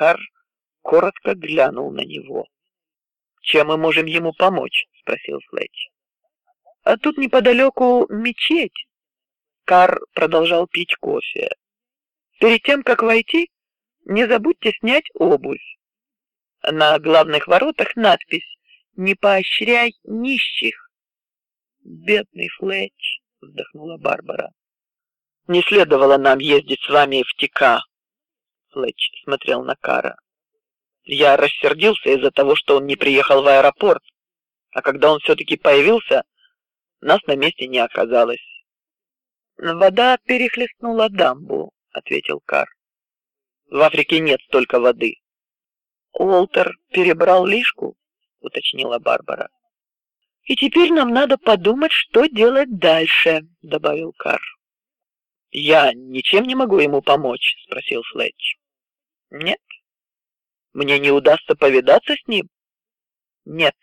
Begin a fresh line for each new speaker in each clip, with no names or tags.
Кар коротко глянул на него. Чем мы можем ему помочь? спросил Флетч. А тут неподалеку мечеть. Кар продолжал пить кофе. Перед тем как войти, не забудьте снять обувь. На главных воротах надпись: "Не поощряй нищих". Бедный Флетч, вздохнула Барбара. Не следовало нам ездить с вами в Тика. Флетч смотрел на Кара. Я рассердился из-за того, что он не приехал в аэропорт, а когда он все-таки появился, нас на месте не оказалось. Вода перехлестнула дамбу, ответил Кар. В Африке нет столько воды. Уолтер перебрал лишку, уточнила Барбара. И теперь нам надо подумать, что делать дальше, добавил Кар. Я ничем не могу ему помочь, спросил Флетч. Нет. Мне не удастся повидаться с ним. Нет.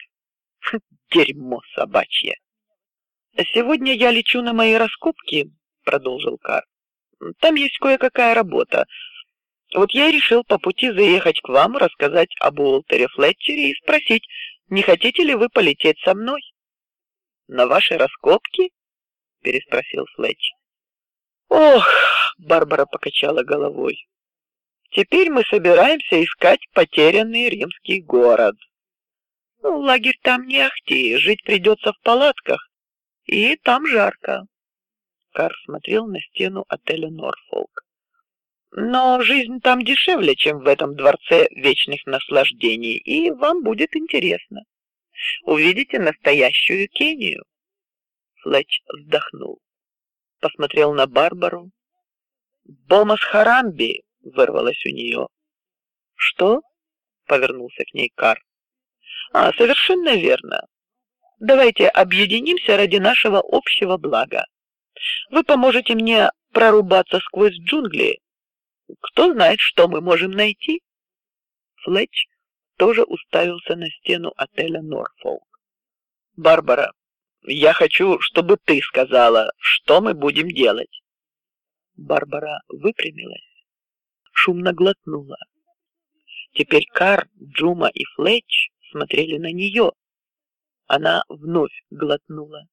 Дерьмо собачье. Сегодня я лечу на мои раскопки, продолжил Кар. Там есть кое-какая работа. Вот я и решил по пути заехать к вам, рассказать об Уолтере Флетчере и спросить, не хотите ли вы полететь со мной? На ваши раскопки? переспросил Флетч. Ох, Барбара покачала головой. Теперь мы собираемся искать потерянный римский город. Ну, лагерь там не ахти, жить придется в палатках, и там жарко. Кар смотрел на стену отеля Норфолк. Но жизнь там дешевле, чем в этом дворце вечных наслаждений, и вам будет интересно. Увидите настоящую Кению. Флетч вздохнул посмотрел на Барбару. Бомас Харамби вырвалось у нее. Что? Повернулся к ней Кар. А, совершенно верно. Давайте объединимся ради нашего общего блага. Вы поможете мне прорубаться сквозь джунгли. Кто знает, что мы можем найти? Флетч тоже уставился на стену отеля Норфолк. Барбара, я хочу, чтобы ты сказала, что мы будем делать. Барбара выпрямилась, шумно глотнула. Теперь Кар, Джума и Флетч смотрели на нее. Она вновь глотнула.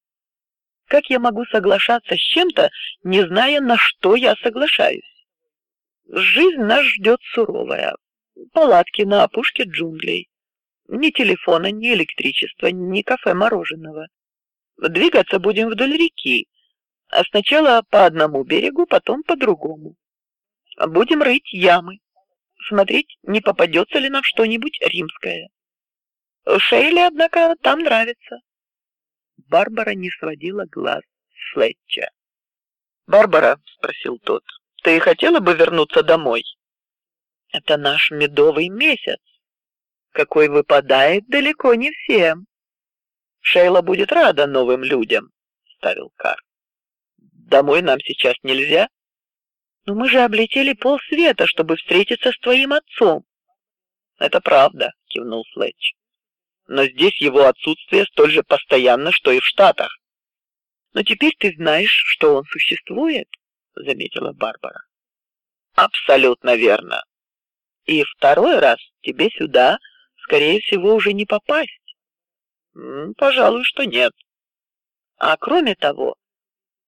Как я могу соглашаться с чем-то, не зная, на что я соглашаюсь? Жизнь нас ждет суровая. Палатки на опушке джунглей. Ни телефона, ни электричества, ни кафе мороженого. Двигаться будем вдоль реки, а сначала по одному берегу, потом по другому. Будем рыть ямы, смотреть, не попадется ли нам что-нибудь римское. Шейле, однако, там нравится. Барбара не сводила глаз с Флетча. Барбара, спросил тот, ты хотела бы вернуться домой? Это наш медовый месяц, какой выпадает далеко не всем. Шейла будет рада новым людям, ставил Кар. Домой нам сейчас нельзя. Но мы же облетели полсвета, чтобы встретиться с твоим отцом. Это правда, кивнул Флетч. Но здесь его отсутствие столь же постоянно, что и в Штатах. Но теперь ты знаешь, что он существует, заметила Барбара. Абсолютно верно. И второй раз тебе сюда, скорее всего, уже не попасть. Пожалуй, что нет. А кроме того,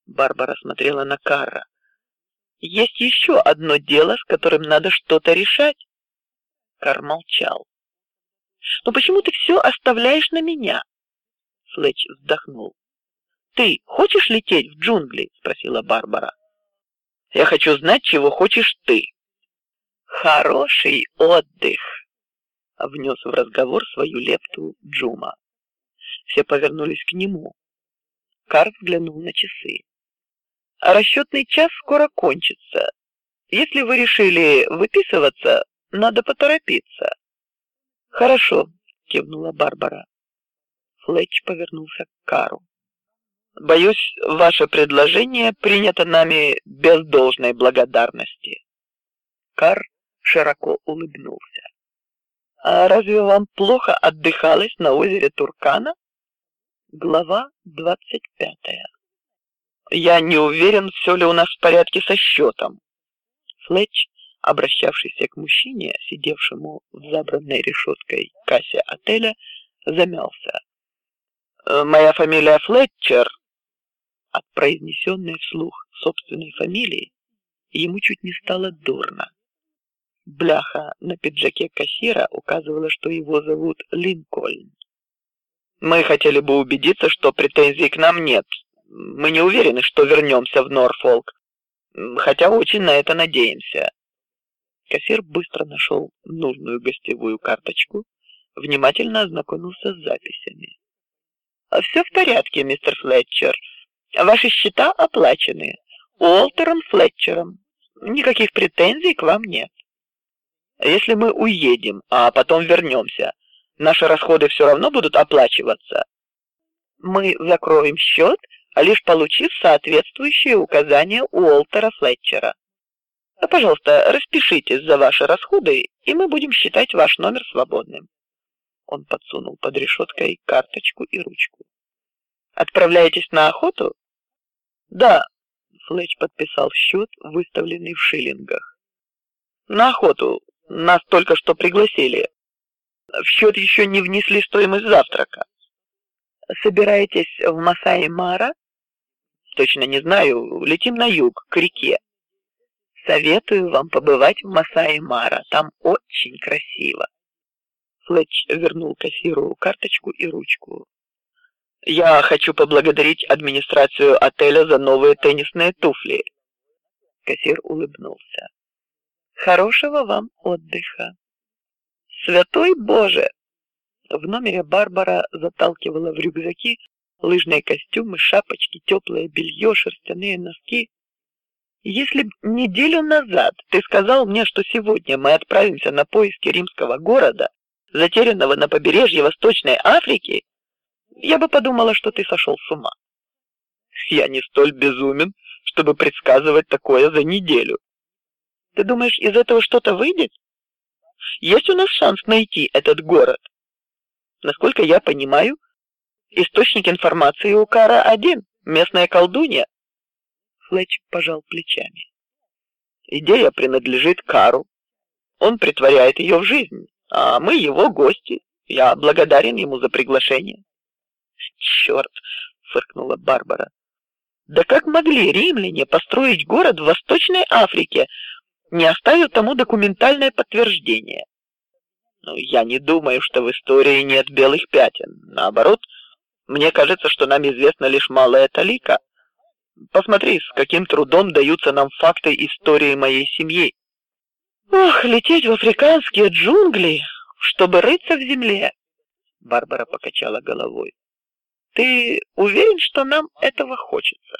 Барбара смотрела на Карра. Есть еще одно дело, с которым надо что-то решать. Кар молчал. Но почему ты все оставляешь на меня? Флетч вздохнул. Ты хочешь лететь в джунгли? спросила Барбара. Я хочу знать, чего хочешь ты. Хороший отдых. Внес в разговор свою лепту Джума. Все повернулись к нему. Карл взглянул на часы. Расчетный час скоро кончится. Если вы решили выписываться, надо поторопиться. Хорошо, кивнула Барбара. Флетч повернулся к Кару. Боюсь, ваше предложение принято нами без должной благодарности. Кар широко улыбнулся. А разве вам плохо отдыхалось на озере Туркана? Глава двадцать пятая. Я не уверен, все ли у нас в порядке со счетом. Флетч обращавшийся к мужчине, сидевшему в забранной решеткой кассе отеля, замялся. «Э, «Моя фамилия Флетчер». От произнесенной вслух собственной фамилии ему чуть не стало дурно. Бляха на пиджаке кассира указывала, что его зовут Линкольн. Мы хотели бы убедиться, что претензий к нам нет. Мы не уверены, что вернемся в Норфолк, хотя очень на это надеемся. Кассир быстро нашел нужную гостевую карточку, внимательно ознакомился с записями. А Все в порядке, мистер Флетчер. Ваши счета оплачены. Уолтером Флетчером. Никаких претензий к вам нет. Если мы уедем, а потом вернемся, наши расходы все равно будут оплачиваться. Мы закроем счет, лишь получив соответствующие указания Уолтера Флетчера. А, пожалуйста, распишитесь за ваши расходы, и мы будем считать ваш номер свободным. Он подсунул под решеткой карточку и ручку. Отправляетесь на охоту? Да. Флетч подписал счет, выставленный в шиллингах. На охоту. Нас только что пригласили. В счет еще не внесли стоимость завтрака. Собираетесь в Масаи-Мара? Точно не знаю. Летим на юг, к реке. Советую вам побывать в Масаи-Мара. Там очень красиво. Флетч вернул кассиру карточку и ручку. Я хочу поблагодарить администрацию отеля за новые теннисные туфли. Кассир улыбнулся. Хорошего вам отдыха. Святой Боже! В номере Барбара заталкивала в рюкзаки лыжные костюмы, шапочки, теплое белье, шерстяные носки. Если неделю назад ты сказал мне, что сегодня мы отправимся на поиски римского города, затерянного на побережье Восточной Африки, я бы подумала, что ты сошел с ума. Я не столь безумен, чтобы предсказывать такое за неделю. Ты думаешь, из этого что-то выйдет? Есть у нас шанс найти этот город? Насколько я понимаю, источник информации у Кара один, местная колдунья. Флетч пожал плечами. Идея принадлежит Кару. Он притворяет ее в жизнь, а мы его гости. Я благодарен ему за приглашение. Черт, фыркнула Барбара. Да как могли римляне построить город в Восточной Африке, не оставив тому документальное подтверждение? Ну, я не думаю, что в истории нет белых пятен. Наоборот, мне кажется, что нам известна лишь малая талика. Посмотри, с каким трудом даются нам факты истории моей семьи. Ох, лететь в африканские джунгли, чтобы рыться в земле. Барбара покачала головой. Ты уверен, что нам этого хочется?